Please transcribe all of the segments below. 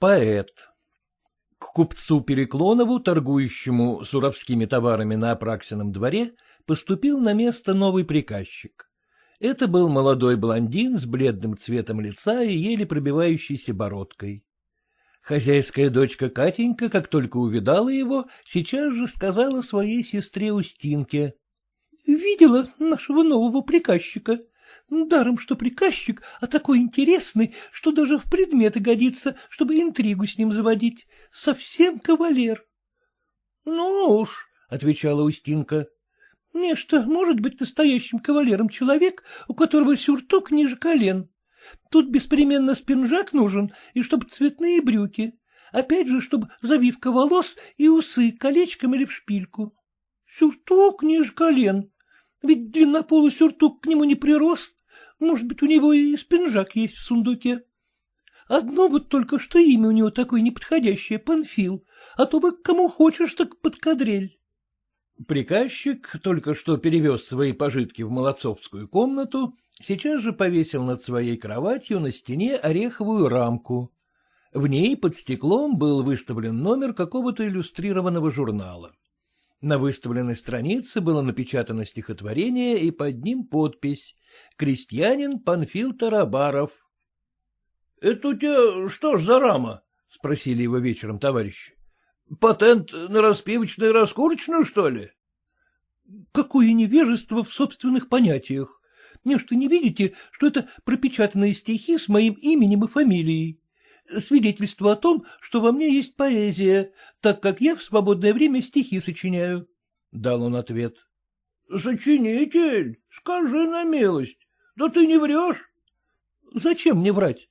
Поэт К купцу Переклонову, торгующему суровскими товарами на Апраксином дворе, поступил на место новый приказчик. Это был молодой блондин с бледным цветом лица и еле пробивающейся бородкой. Хозяйская дочка Катенька, как только увидала его, сейчас же сказала своей сестре Устинке. — Видела нашего нового приказчика. Даром, что приказчик, а такой интересный, что даже в предметы годится, чтобы интригу с ним заводить. Совсем кавалер. — Ну уж, — отвечала Устинка. — Нечто может быть настоящим кавалером человек, у которого сюртук ниже колен. Тут беспременно спинжак нужен, и чтоб цветные брюки. Опять же, чтоб завивка волос и усы колечком или в шпильку. Сюртук ниже колен. Ведь длиннополый сюртук к нему не прирос. Может быть, у него и спинжак есть в сундуке. Одно вот только что имя у него такое неподходящее — Панфил, а то бы кому хочешь, так под кадрель. Приказчик только что перевез свои пожитки в молодцовскую комнату, сейчас же повесил над своей кроватью на стене ореховую рамку. В ней под стеклом был выставлен номер какого-то иллюстрированного журнала. На выставленной странице было напечатано стихотворение и под ним подпись «Крестьянин Панфил Тарабаров». — Это у тебя что ж за рама? — спросили его вечером товарищи. — Патент на распивочную раскурочную, что ли? — Какое невежество в собственных понятиях! Не что не видите, что это пропечатанные стихи с моим именем и фамилией? Свидетельство о том, что во мне есть поэзия, так как я в свободное время стихи сочиняю. — дал он ответ. — Сочинитель, скажи на милость, да ты не врешь? — Зачем мне врать?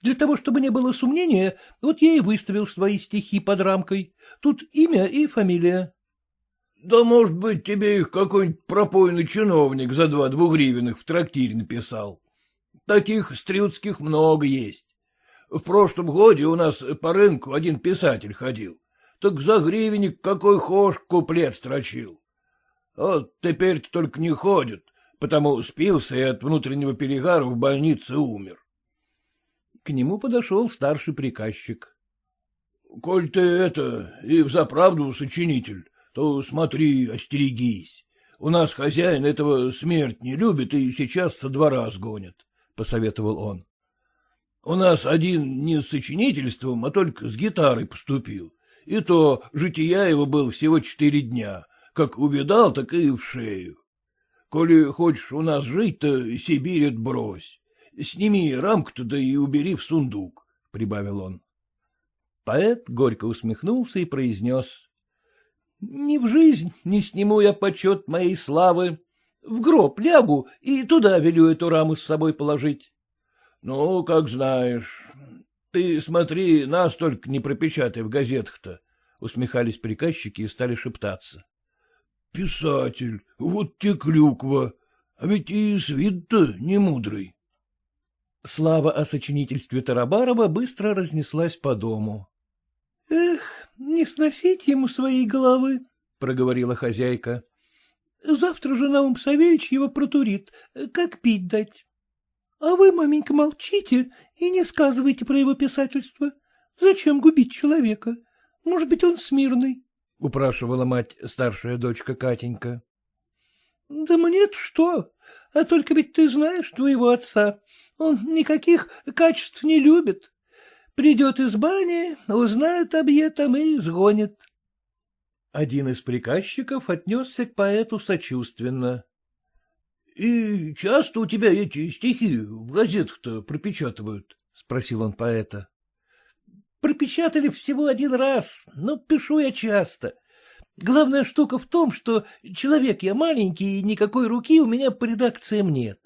Для того, чтобы не было сомнения, вот я и выставил свои стихи под рамкой. Тут имя и фамилия. — Да, может быть, тебе их какой-нибудь пропойный чиновник за два двугривенных в трактире написал. Таких стрелских много есть. В прошлом годе у нас по рынку один писатель ходил. Так за гривенник какой хошь куплет строчил. Вот теперь-то только не ходит, потому спился и от внутреннего перегара в больнице умер. К нему подошел старший приказчик. — Коль ты это, и взаправду сочинитель, то смотри, остерегись. У нас хозяин этого смерть не любит и сейчас со двора сгонит, — посоветовал он. У нас один не с сочинительством, а только с гитарой поступил. И то жития его был всего четыре дня. Как увидал, так и в шею. Коли хочешь у нас жить, то Сибирь отбрось. Сними рамку-то да и убери в сундук, — прибавил он. Поэт горько усмехнулся и произнес. — Ни в жизнь не сниму я почет моей славы. В гроб лягу и туда велю эту раму с собой положить. — Ну, как знаешь. Ты смотри, нас только не пропечатай в газетах-то, — усмехались приказчики и стали шептаться. — Писатель, вот те клюква, а ведь и с вид-то не мудрый. Слава о сочинительстве Тарабарова быстро разнеслась по дому. — Эх, не сносить ему своей головы, — проговорила хозяйка. — Завтра же Наум Савельич его протурит, как пить дать. А вы, маменька, молчите и не сказывайте про его писательство. Зачем губить человека? Может быть, он смирный? — упрашивала мать, старшая дочка Катенька. — Да мне-то что? А только ведь ты знаешь твоего отца. Он никаких качеств не любит. Придет из бани, узнает объетом и сгонит. Один из приказчиков отнесся к поэту сочувственно. — И часто у тебя эти стихи в газетах-то пропечатывают? — спросил он поэта. — Пропечатали всего один раз, но пишу я часто. Главная штука в том, что человек я маленький, и никакой руки у меня по редакциям нет.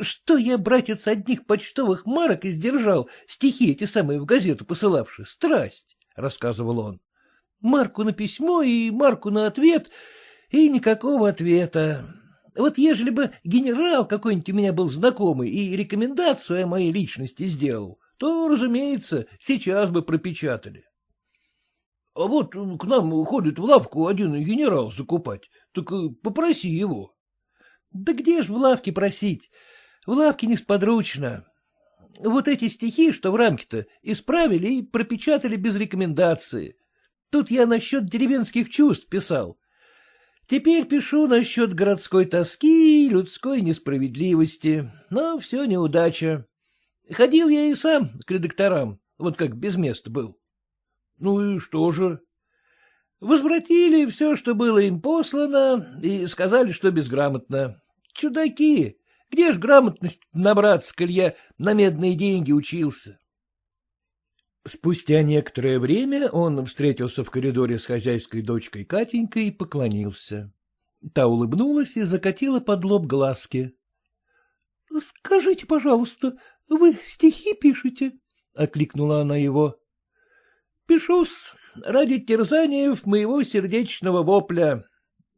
Что я, братец, одних почтовых марок издержал, стихи эти самые в газету посылавши, страсть, — рассказывал он. Марку на письмо и марку на ответ, и никакого ответа. Вот ежели бы генерал какой-нибудь у меня был знакомый и рекомендацию о моей личности сделал, то, разумеется, сейчас бы пропечатали. А вот к нам ходит в лавку один генерал закупать, так попроси его. Да где ж в лавке просить? В лавке несподручно. вот эти стихи, что в рамке-то, исправили и пропечатали без рекомендации. Тут я насчет деревенских чувств писал. Теперь пишу насчет городской тоски и людской несправедливости, но все неудача. Ходил я и сам к редакторам, вот как без места был. Ну и что же? Возвратили все, что было им послано, и сказали, что безграмотно. Чудаки! Где ж грамотность набраться, коль я на медные деньги учился? Спустя некоторое время он встретился в коридоре с хозяйской дочкой Катенькой и поклонился. Та улыбнулась и закатила под лоб глазки. — Скажите, пожалуйста, вы стихи пишете? — окликнула она его. — Пишу-с ради терзаниев моего сердечного вопля.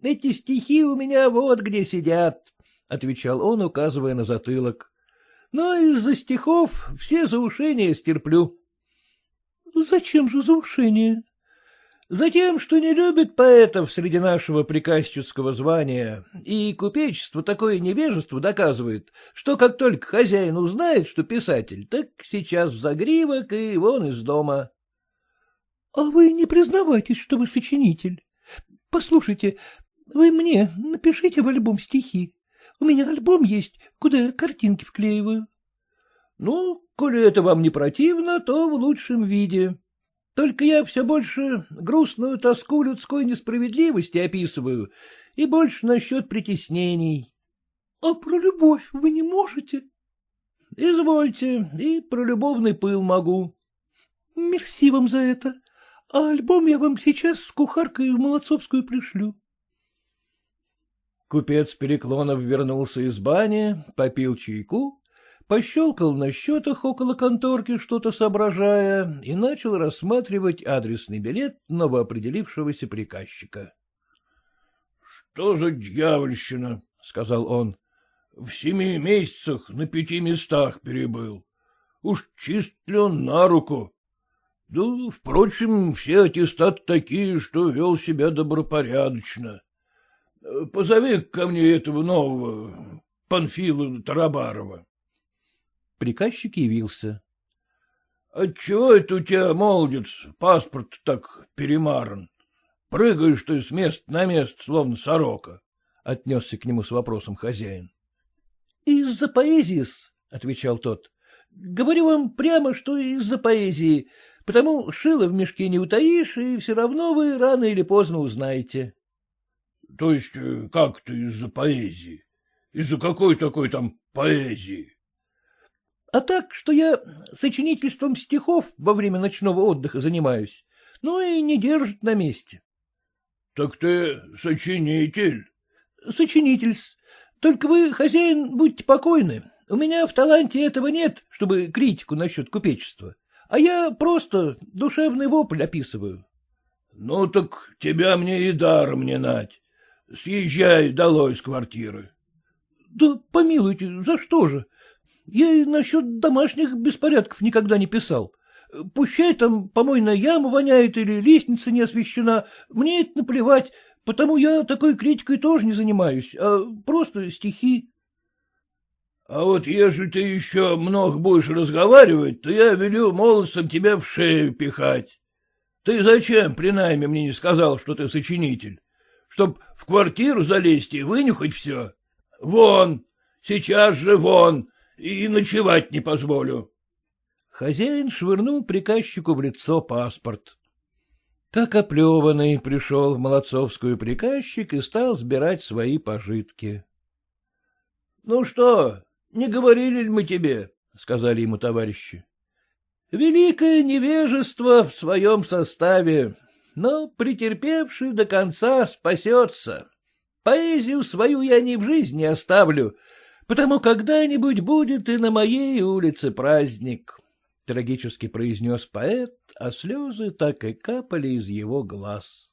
Эти стихи у меня вот где сидят, — отвечал он, указывая на затылок. — Но из-за стихов все заушения стерплю. — Зачем же заушение? — Затем, что не любит поэтов среди нашего приказчицкого звания, и купечество такое невежество доказывает, что как только хозяин узнает, что писатель, так сейчас в загривок и вон из дома. — А вы не признавайтесь, что вы сочинитель. Послушайте, вы мне напишите в альбом стихи. У меня альбом есть, куда картинки вклеиваю. — Ну, коли это вам не противно, то в лучшем виде. Только я все больше грустную тоску людской несправедливости описываю и больше насчет притеснений. — А про любовь вы не можете? — Извольте, и про любовный пыл могу. — Мерси вам за это. А альбом я вам сейчас с кухаркой в Молодцовскую пришлю. Купец Переклонов вернулся из бани, попил чайку, пощелкал на счетах около конторки, что-то соображая, и начал рассматривать адресный билет новоопределившегося приказчика. — Что за дьявольщина? — сказал он. — В семи месяцах на пяти местах перебыл. Уж чист ли он на руку? Да, впрочем, все аттестаты такие, что вел себя добропорядочно. Позови ко мне этого нового, Панфила Тарабарова. Приказчик явился. — Отчего это у тебя, молодец, паспорт так перемаран? Прыгаешь ты с места на место, словно сорока, — отнесся к нему с вопросом хозяин. — Из-за поэзии отвечал тот. — Говорю вам прямо, что из-за поэзии. Потому шило в мешке не утаишь, и все равно вы рано или поздно узнаете. — То есть э, как то из-за поэзии? Из-за какой такой там поэзии? — А так, что я сочинительством стихов во время ночного отдыха занимаюсь, ну и не держит на месте. — Так ты сочинитель? — Сочинитель. Только вы, хозяин, будьте покойны. У меня в таланте этого нет, чтобы критику насчет купечества а я просто душевный вопль описываю. — Ну так тебя мне и даром не нать. Съезжай долой с квартиры. — Да помилуйте, за что же? Я и насчет домашних беспорядков никогда не писал. Пущай там помойная яма воняет или лестница не освещена, мне это наплевать, потому я такой критикой тоже не занимаюсь, а просто стихи. А вот если ты еще много будешь разговаривать, то я велю молодцам тебя в шею пихать. Ты зачем при найме мне не сказал, что ты сочинитель? Чтоб в квартиру залезть и вынюхать все? Вон, сейчас же вон, и ночевать не позволю. Хозяин швырнул приказчику в лицо паспорт. Как оплеванный пришел в Молодцовскую приказчик и стал сбирать свои пожитки. — Ну что, не говорили ли мы тебе, — сказали ему товарищи. — Великое невежество в своем составе, но претерпевший до конца спасется. Поэзию свою я ни в жизни оставлю, потому когда-нибудь будет и на моей улице праздник, — трагически произнес поэт, а слезы так и капали из его глаз.